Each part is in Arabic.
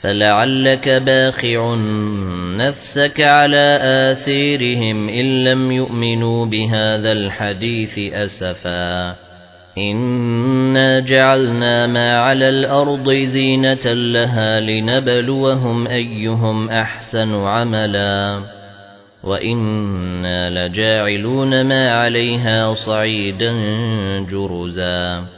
فلعلك باخع نفسك على آثيرهم إن لم يؤمنوا بهذا الحديث أسفا إنا جعلنا ما على الأرض زينة لها لنبلوهم أيهم أحسن عملا وإنا لجاعلون ما عليها صعيدا جرزا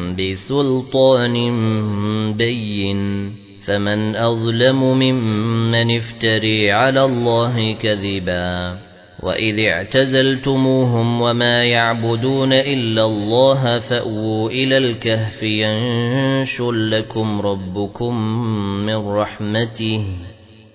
بسلطان بين فمن أظلم ممن افتري على الله كذبا وإذ اعتزلتموهم وما يعبدون إلا الله فأووا إلى الكهف ينشر لكم ربكم من رحمته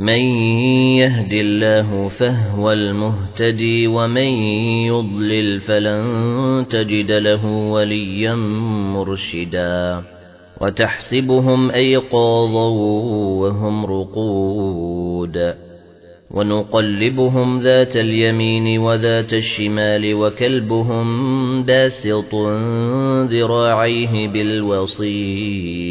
من يهد الله فهو المهتدي ومن يضلل فلن تجد له وليا مرشدا وتحسبهم أيقاظا وهم رقود ونقلبهم ذات اليمين وذات الشمال وكلبهم باسط ذراعيه بالوصيد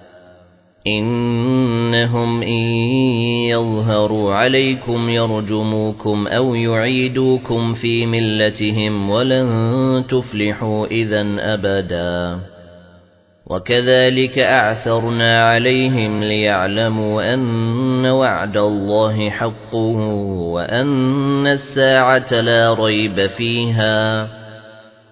إنهم إن يظهروا عليكم يرجموكم أو يعيدوكم في ملتهم ولن تفلحوا إذا أبدا. وكذلك أعثرنا عليهم ليعلموا أن وعد الله حق وأن الساعة لا ريب فيها.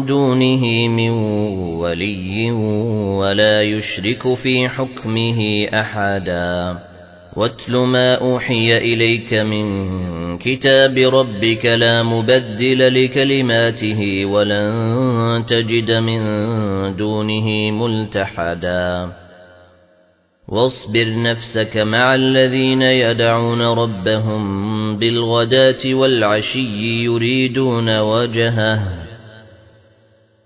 دونه من ولي ولا يشرك في حكمه أحدا. واتل ما أوحي إليك من كتاب ربك لا مبدل لكلماته ولن تجد من دونه ملتحدا. واصبر نفسك مع الذين يدعون ربهم بالغداة والعشي يريدون وجهه.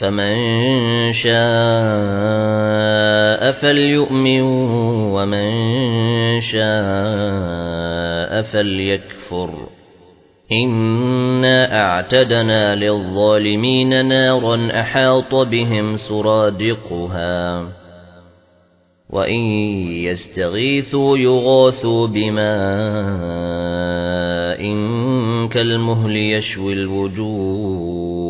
فمن شاء فليؤمن ومن شاء فليكفر. إنا أعتدنا للظالمين نارا أحاط بهم سرادقها. وإن يستغيثوا يغاثوا بماء كالمهل يشوي الوجوه.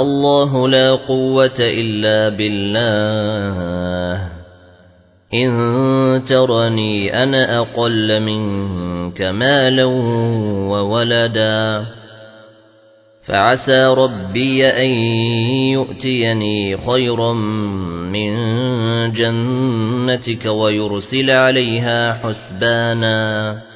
الله لا قوة إلا بالله. إن ترني أنا أقل منك مالا وولدا. فعسى ربي أن يؤتيني خيرا من جنتك ويرسل عليها حسبانا.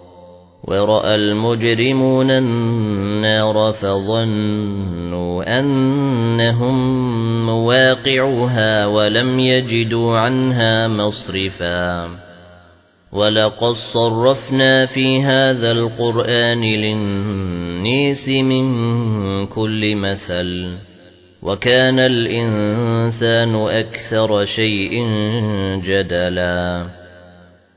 ورأى المجرمون النار فظنوا أنهم مواقعها ولم يجدوا عنها مصرفا ولقد صرفنا في هذا القرآن للنيس من كل مثل وكان الإنسان أكثر شيء جدلا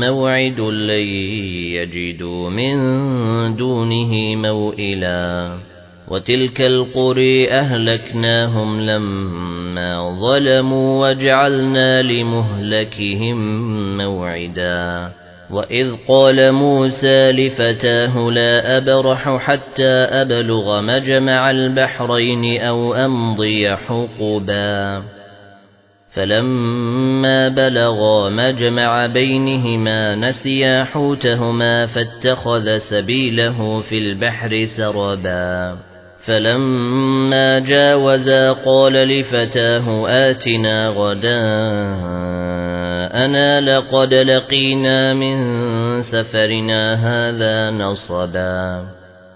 مَّوْعِدٌ لَّن يَجِدُوا مِن دُونِهِ مَوْئِلًا. وَتِلْكَ الْقُرَى أَهْلَكْنَاهُمْ لَمَّا ظَلَمُوا وَجَعَلْنَا لِمُهْلِكِهِم مَّوْعِدًا. وَإِذْ قَالَ مُوسَى لِفَتَاهُ لَا أَبْرَحُ حَتَّى أَبْلُغَ مَجْمَعَ الْبَحْرَيْنِ أَوْ أَمْضِيَ حُقُبًا. فَلَمَّا بَلَغَا مَجْمَعَ بَيْنِهِمَا نَسِيَا حُوتَهُمَا فَاتَّخَذَ سَبِيلَهُ فِي الْبَحْرِ سَرَبًا فَلَمَّا جَاوَزَا قَالَ لِفَتَاهُ آتِنَا غَدَاءَنَا لَقَدْ لَقِينَا مِنْ سَفَرِنَا هَذَا نَصَبًا.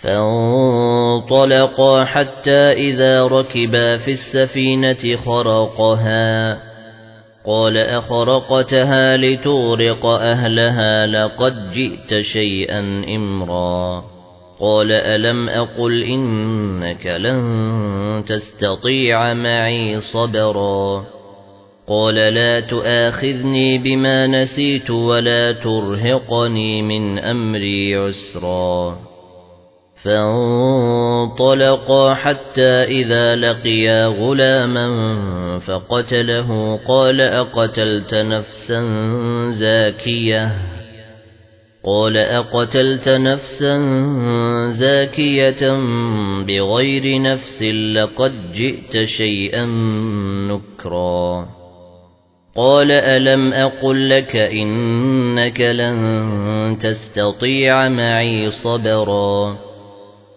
فانطلقا حتى إذا ركبا في السفينة خرقها. قال أخرقتها لتغرق أهلها لقد جئت شيئا إمرا. قال ألم أقل إنك لن تستطيع معي صبرا. قال لا تؤاخذني بما نسيت ولا ترهقني من أمري عسرا فانطلقا حتى إذا لقيا غلاما فقتله قال أقتلت نفسا زاكية قال أقتلت نفسا زاكية بغير نفس لقد جئت شيئا نكرا قال ألم أقل لك إنك لن تستطيع معي صبرا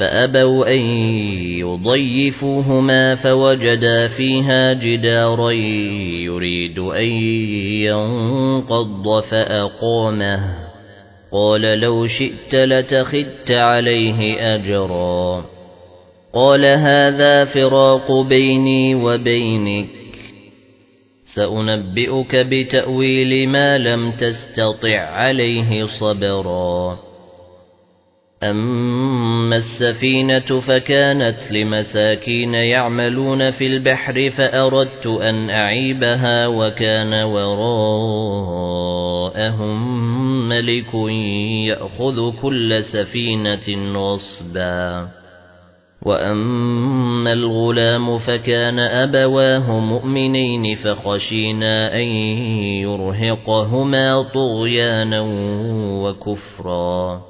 فأبوا أن يضيفوهما فوجدا فيها جدارا يريد أن ينقض فأقامه. قال لو شئت لتخذت عليه أجرا. قال هذا فراق بيني وبينك. سأنبئك بتأويل ما لم تستطع عليه صبرا. أما السفينة فكانت لمساكين يعملون في البحر فأردت أن أعيبها وكان وراءهم ملك يأخذ كل سفينة غصبا وأما الغلام فكان أبواه مؤمنين فخشينا أن يرهقهما طغيانا وكفرا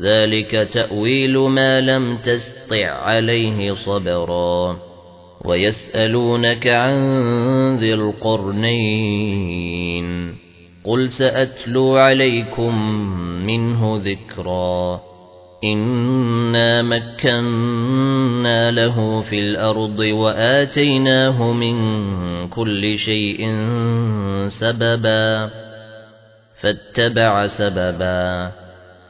ذلك تأويل ما لم تستطع عليه صبرا. ويسألونك عن ذي القرنين. قل سأتلو عليكم منه ذكرا. إنا مكنا له في الأرض وآتيناه من كل شيء سببا. فاتبع سببا.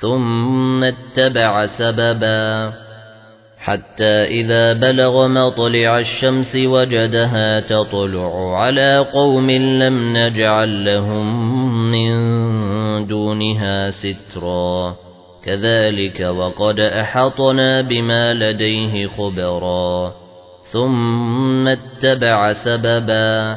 ثم اتبع سببا حتى إذا بلغ مطلع الشمس وجدها تطلع على قوم لم نجعل لهم من دونها سترا كذلك وقد أحطنا بما لديه خبرا ثم اتبع سببا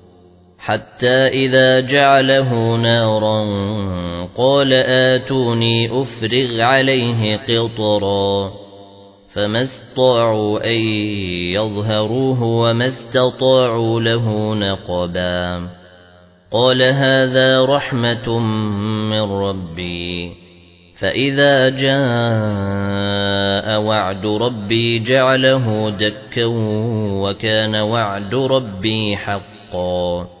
حتى إذا جعله نارا قال آتوني أفرغ عليه قطرا فما استطاعوا أن يظهروه وما استطاعوا له نقبا قال هذا رحمة من ربي فإذا جاء وعد ربي جعله دكا وكان وعد ربي حقا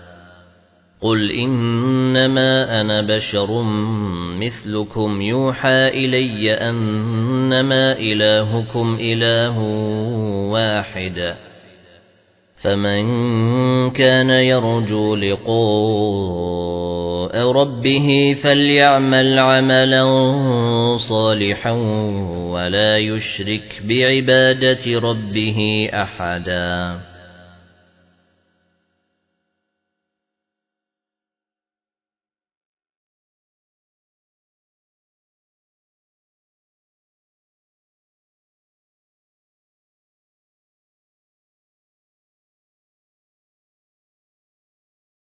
قل إنما أنا بشر مثلكم يوحى إلي أنما إلهكم إله واحد فمن كان يرجو لقاء ربه فليعمل عملا صالحا ولا يشرك بعبادة ربه أحداً